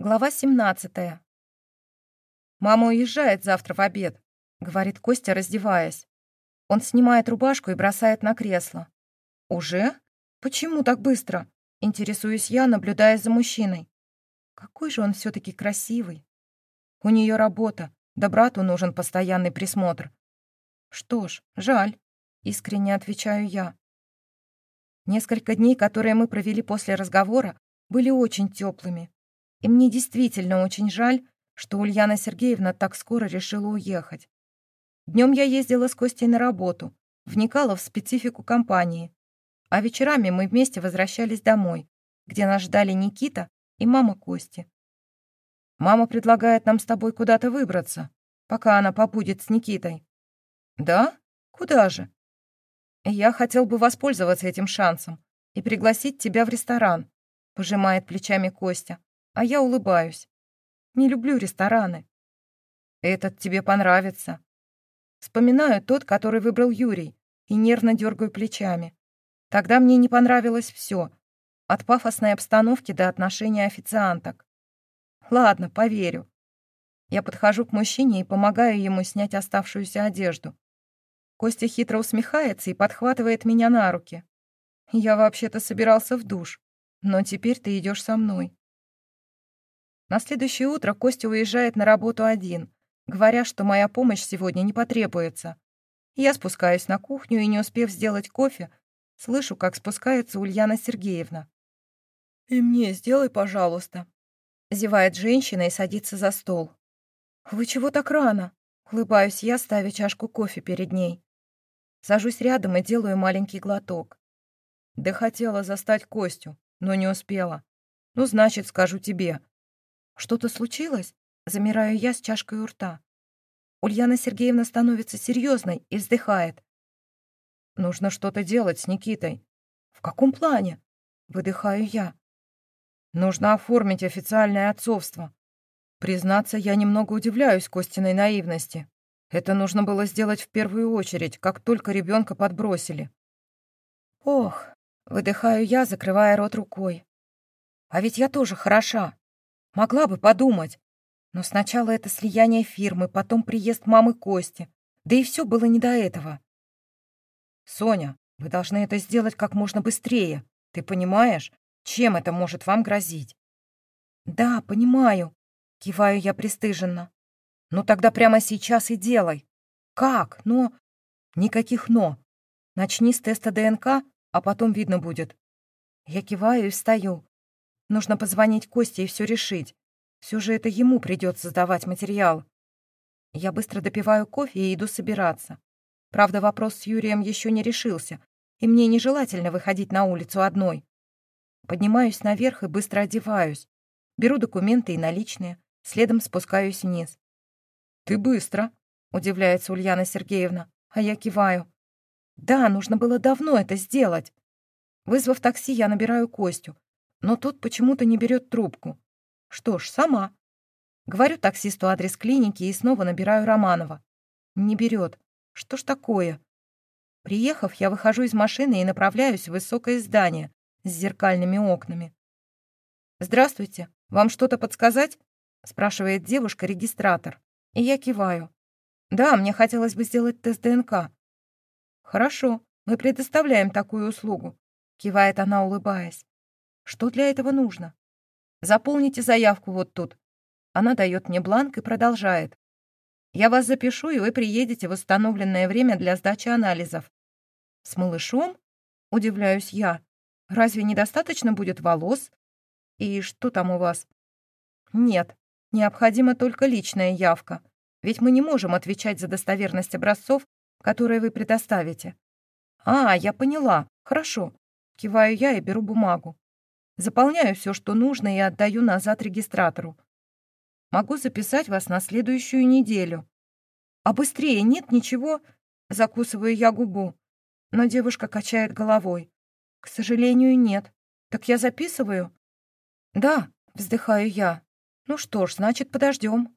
Глава 17. «Мама уезжает завтра в обед», — говорит Костя, раздеваясь. Он снимает рубашку и бросает на кресло. «Уже? Почему так быстро?» — интересуюсь я, наблюдая за мужчиной. Какой же он все таки красивый. У нее работа, да брату нужен постоянный присмотр. Что ж, жаль, искренне отвечаю я. Несколько дней, которые мы провели после разговора, были очень теплыми. И мне действительно очень жаль, что Ульяна Сергеевна так скоро решила уехать. Днем я ездила с Костей на работу, вникала в специфику компании, а вечерами мы вместе возвращались домой, где нас ждали Никита и мама Кости. «Мама предлагает нам с тобой куда-то выбраться, пока она побудет с Никитой». «Да? Куда же?» «Я хотел бы воспользоваться этим шансом и пригласить тебя в ресторан», пожимает плечами Костя а я улыбаюсь. Не люблю рестораны. Этот тебе понравится. Вспоминаю тот, который выбрал Юрий, и нервно дергаю плечами. Тогда мне не понравилось все, от пафосной обстановки до отношения официанток. Ладно, поверю. Я подхожу к мужчине и помогаю ему снять оставшуюся одежду. Костя хитро усмехается и подхватывает меня на руки. Я вообще-то собирался в душ, но теперь ты идешь со мной. На следующее утро Костя уезжает на работу один, говоря, что моя помощь сегодня не потребуется. Я спускаюсь на кухню и, не успев сделать кофе, слышу, как спускается Ульяна Сергеевна. «И мне сделай, пожалуйста», — зевает женщина и садится за стол. «Вы чего так рано?» — улыбаюсь я, ставя чашку кофе перед ней. Сажусь рядом и делаю маленький глоток. Да хотела застать Костю, но не успела. Ну, значит, скажу тебе. «Что-то случилось?» Замираю я с чашкой у рта. Ульяна Сергеевна становится серьезной и вздыхает. «Нужно что-то делать с Никитой». «В каком плане?» Выдыхаю я. «Нужно оформить официальное отцовство. Признаться, я немного удивляюсь Костиной наивности. Это нужно было сделать в первую очередь, как только ребенка подбросили». «Ох!» — выдыхаю я, закрывая рот рукой. «А ведь я тоже хороша. Могла бы подумать. Но сначала это слияние фирмы, потом приезд мамы Кости. Да и все было не до этого. «Соня, вы должны это сделать как можно быстрее. Ты понимаешь, чем это может вам грозить?» «Да, понимаю», — киваю я пристыженно. «Ну тогда прямо сейчас и делай. Как? Но...» «Никаких «но». Начни с теста ДНК, а потом видно будет». Я киваю и встаю. Нужно позвонить Косте и все решить. Все же это ему придется сдавать материал. Я быстро допиваю кофе и иду собираться. Правда, вопрос с Юрием еще не решился, и мне нежелательно выходить на улицу одной. Поднимаюсь наверх и быстро одеваюсь. Беру документы и наличные, следом спускаюсь вниз. «Ты быстро», — удивляется Ульяна Сергеевна, а я киваю. «Да, нужно было давно это сделать». Вызвав такси, я набираю Костю, но тот почему-то не берет трубку. Что ж, сама. Говорю таксисту адрес клиники и снова набираю Романова. Не берет. Что ж такое? Приехав, я выхожу из машины и направляюсь в высокое здание с зеркальными окнами. «Здравствуйте, вам что-то подсказать?» — спрашивает девушка-регистратор. И я киваю. «Да, мне хотелось бы сделать тест ДНК». «Хорошо, мы предоставляем такую услугу», — кивает она, улыбаясь. Что для этого нужно? Заполните заявку вот тут. Она дает мне бланк и продолжает. Я вас запишу, и вы приедете в установленное время для сдачи анализов. С малышом? Удивляюсь я. Разве недостаточно будет волос? И что там у вас? Нет, необходима только личная явка. Ведь мы не можем отвечать за достоверность образцов, которые вы предоставите. А, я поняла. Хорошо. Киваю я и беру бумагу. Заполняю все, что нужно, и отдаю назад регистратору. Могу записать вас на следующую неделю. А быстрее нет ничего? Закусываю я губу. Но девушка качает головой. К сожалению, нет. Так я записываю? Да, вздыхаю я. Ну что ж, значит, подождем.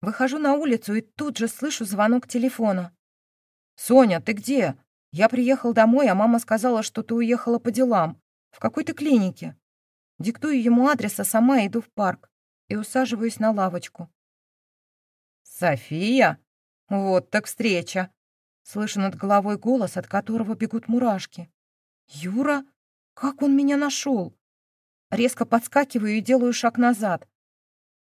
Выхожу на улицу и тут же слышу звонок телефона. «Соня, ты где? Я приехал домой, а мама сказала, что ты уехала по делам. В какой-то клинике». Диктую ему адрес, а сама иду в парк. и усаживаюсь на лавочку. «София? Вот так встреча!» Слышу над головой голос, от которого бегут мурашки. «Юра? Как он меня нашел?» Резко подскакиваю и делаю шаг назад.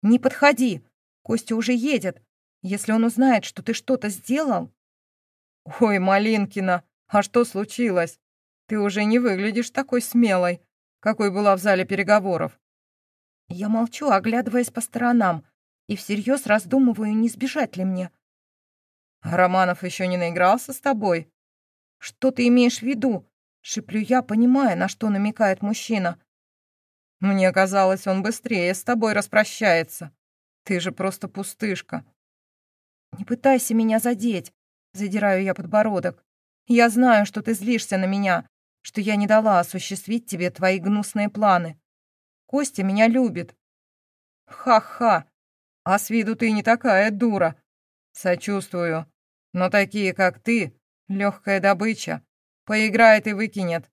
«Не подходи! Костя уже едет. Если он узнает, что ты что-то сделал...» «Ой, Малинкина, а что случилось? Ты уже не выглядишь такой смелой, какой была в зале переговоров». Я молчу, оглядываясь по сторонам, и всерьез раздумываю, не сбежать ли мне. «Романов еще не наигрался с тобой?» «Что ты имеешь в виду?» — шиплю я, понимая, на что намекает мужчина. «Мне казалось, он быстрее с тобой распрощается. Ты же просто пустышка». «Не пытайся меня задеть», — задираю я подбородок. «Я знаю, что ты злишься на меня, что я не дала осуществить тебе твои гнусные планы. Костя меня любит». «Ха-ха! А с виду ты не такая дура. Сочувствую. Но такие, как ты, легкая добыча. Поиграет и выкинет.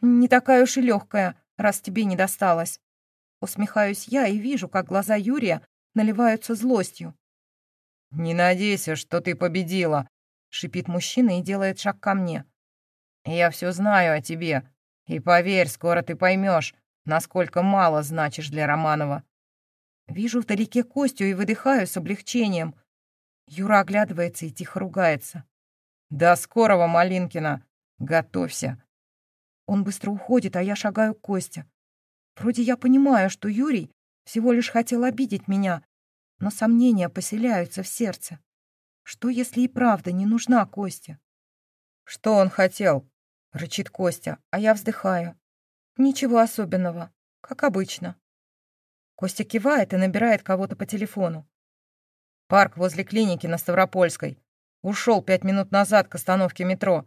Не такая уж и легкая, раз тебе не досталось. Усмехаюсь я и вижу, как глаза Юрия наливаются злостью. «Не надейся, что ты победила», — шипит мужчина и делает шаг ко мне. «Я все знаю о тебе, и поверь, скоро ты поймешь, насколько мало значишь для Романова». Вижу вдалеке Костю и выдыхаю с облегчением. Юра оглядывается и тихо ругается. «До скорого, Малинкина! Готовься!» Он быстро уходит, а я шагаю к Косте. Вроде я понимаю, что Юрий всего лишь хотел обидеть меня, но сомнения поселяются в сердце. Что, если и правда не нужна Костя? «Что он хотел?» — рычит Костя, а я вздыхаю. «Ничего особенного, как обычно». Костя кивает и набирает кого-то по телефону. Парк возле клиники на Ставропольской. Ушел пять минут назад к остановке метро.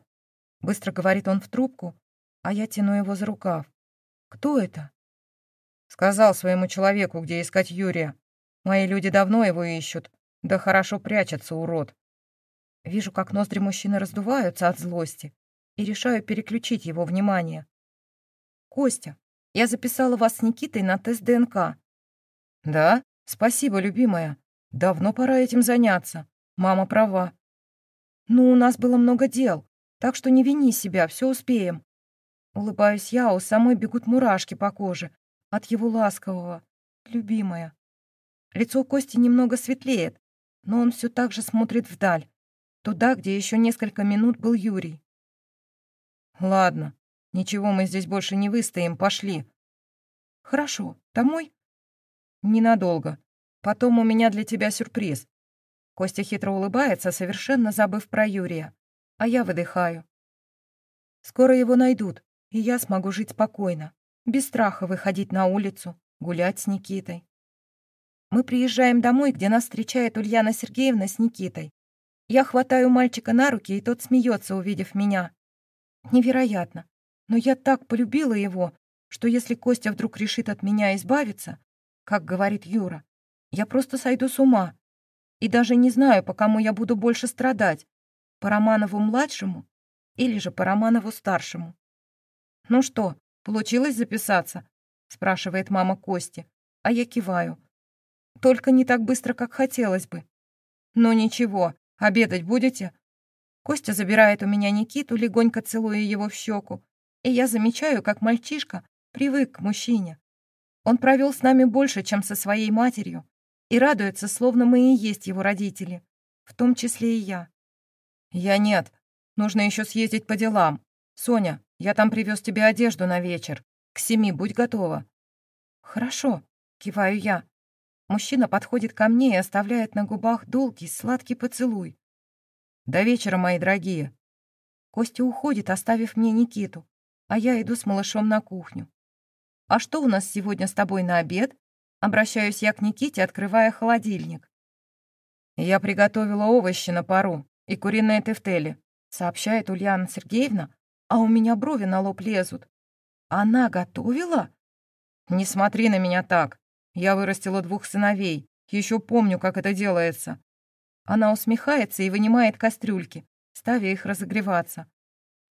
Быстро говорит он в трубку, а я тяну его за рукав. Кто это? Сказал своему человеку, где искать Юрия. Мои люди давно его ищут. Да хорошо прячется, урод. Вижу, как ноздри мужчины раздуваются от злости, и решаю переключить его внимание. «Костя, я записала вас с Никитой на тест ДНК». «Да? Спасибо, любимая. Давно пора этим заняться. Мама права. Ну, у нас было много дел, так что не вини себя, все успеем. Улыбаюсь я, у самой бегут мурашки по коже от его ласкового. Любимая. Лицо Кости немного светлеет, но он все так же смотрит вдаль, туда, где еще несколько минут был Юрий. Ладно, ничего мы здесь больше не выстоим, пошли. Хорошо, домой? Ненадолго. Потом у меня для тебя сюрприз». Костя хитро улыбается, совершенно забыв про Юрия. А я выдыхаю. Скоро его найдут, и я смогу жить спокойно, без страха выходить на улицу, гулять с Никитой. Мы приезжаем домой, где нас встречает Ульяна Сергеевна с Никитой. Я хватаю мальчика на руки, и тот смеется, увидев меня. Невероятно. Но я так полюбила его, что если Костя вдруг решит от меня избавиться, как говорит Юра, я просто сойду с ума. И даже не знаю, по кому я буду больше страдать. По Романову-младшему или же по Романову-старшему. «Ну что, получилось записаться?» — спрашивает мама Кости, а я киваю. «Только не так быстро, как хотелось бы». «Ну ничего, обедать будете?» Костя забирает у меня Никиту, легонько целуя его в щеку, и я замечаю, как мальчишка привык к мужчине. Он провел с нами больше, чем со своей матерью, и радуется, словно мы и есть его родители, в том числе и я. Я нет. Нужно еще съездить по делам. Соня, я там привез тебе одежду на вечер. К семи будь готова. Хорошо, киваю я. Мужчина подходит ко мне и оставляет на губах долгий, сладкий поцелуй. До вечера, мои дорогие. Костя уходит, оставив мне Никиту, а я иду с малышом на кухню. «А что у нас сегодня с тобой на обед?» Обращаюсь я к Никите, открывая холодильник. «Я приготовила овощи на пару и куриные тефтели», сообщает Ульяна Сергеевна, а у меня брови на лоб лезут. «Она готовила?» «Не смотри на меня так. Я вырастила двух сыновей. Еще помню, как это делается». Она усмехается и вынимает кастрюльки, ставя их разогреваться.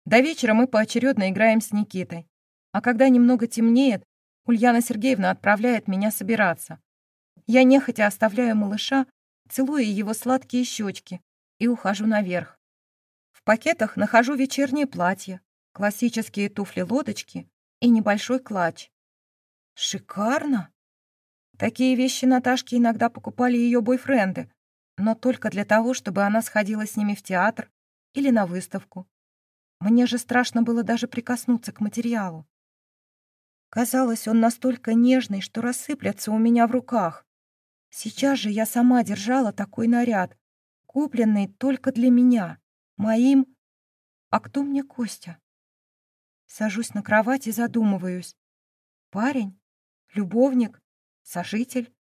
До вечера мы поочередно играем с Никитой. А когда немного темнеет, Ульяна Сергеевна отправляет меня собираться. Я нехотя оставляю малыша, целуя его сладкие щечки и ухожу наверх. В пакетах нахожу вечернее платье, классические туфли-лодочки и небольшой клатч. Шикарно! Такие вещи Наташке иногда покупали ее бойфренды, но только для того, чтобы она сходила с ними в театр или на выставку. Мне же страшно было даже прикоснуться к материалу. Казалось, он настолько нежный, что рассыплется у меня в руках. Сейчас же я сама держала такой наряд, купленный только для меня, моим... А кто мне Костя? Сажусь на кровать и задумываюсь. Парень? Любовник? Сожитель?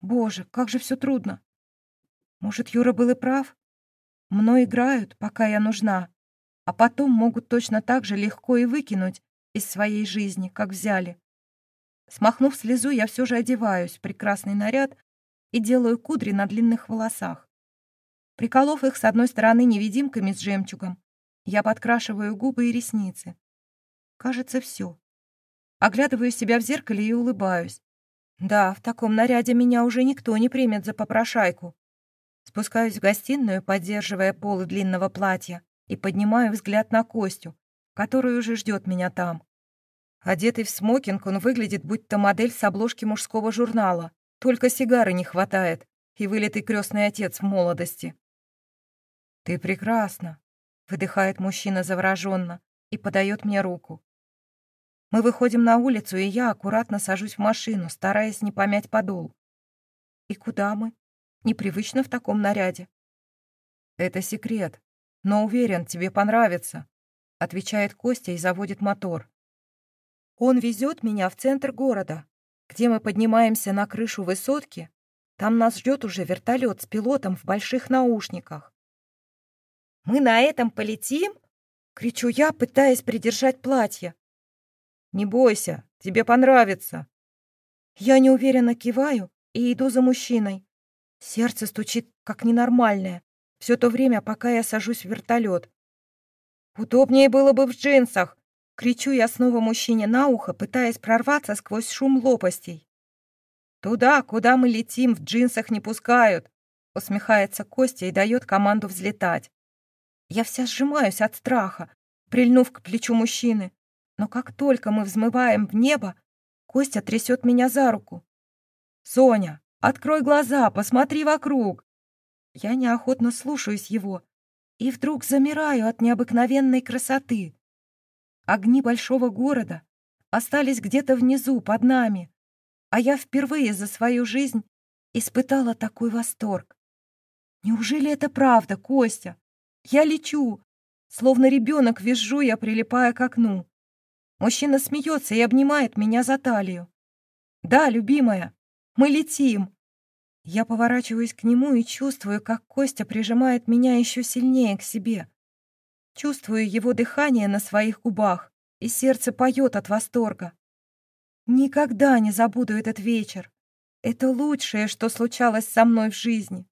Боже, как же все трудно. Может, Юра был и прав? Мной играют, пока я нужна, а потом могут точно так же легко и выкинуть из своей жизни, как взяли. Смахнув слезу, я все же одеваюсь в прекрасный наряд и делаю кудри на длинных волосах. Приколов их с одной стороны невидимками с жемчугом, я подкрашиваю губы и ресницы. Кажется, все. Оглядываю себя в зеркале и улыбаюсь. Да, в таком наряде меня уже никто не примет за попрошайку. Спускаюсь в гостиную, поддерживая полы длинного платья, и поднимаю взгляд на Костю, который уже ждет меня там. Одетый в смокинг, он выглядит будто модель с обложки мужского журнала. Только сигары не хватает, и вылитый крестный отец в молодости. «Ты прекрасна», — выдыхает мужчина завороженно и подает мне руку. Мы выходим на улицу, и я аккуратно сажусь в машину, стараясь не помять подол. И куда мы? Непривычно в таком наряде. Это секрет, но уверен, тебе понравится, отвечает Костя и заводит мотор. Он везет меня в центр города, где мы поднимаемся на крышу высотки. Там нас ждет уже вертолет с пилотом в больших наушниках. «Мы на этом полетим?» — кричу я, пытаясь придержать платье. «Не бойся, тебе понравится». Я неуверенно киваю и иду за мужчиной. Сердце стучит, как ненормальное, все то время, пока я сажусь в вертолет. «Удобнее было бы в джинсах!» Кричу я снова мужчине на ухо, пытаясь прорваться сквозь шум лопастей. «Туда, куда мы летим, в джинсах не пускают!» Усмехается Костя и дает команду взлетать. Я вся сжимаюсь от страха, прильнув к плечу мужчины. Но как только мы взмываем в небо, Костя трясет меня за руку. «Соня, открой глаза, посмотри вокруг!» Я неохотно слушаюсь его и вдруг замираю от необыкновенной красоты. Огни большого города остались где-то внизу, под нами, а я впервые за свою жизнь испытала такой восторг. Неужели это правда, Костя? Я лечу, словно ребенок визжу я, прилипая к окну. Мужчина смеется и обнимает меня за талию. «Да, любимая, мы летим!» Я поворачиваюсь к нему и чувствую, как Костя прижимает меня еще сильнее к себе. Чувствую его дыхание на своих губах, и сердце поет от восторга. Никогда не забуду этот вечер. Это лучшее, что случалось со мной в жизни.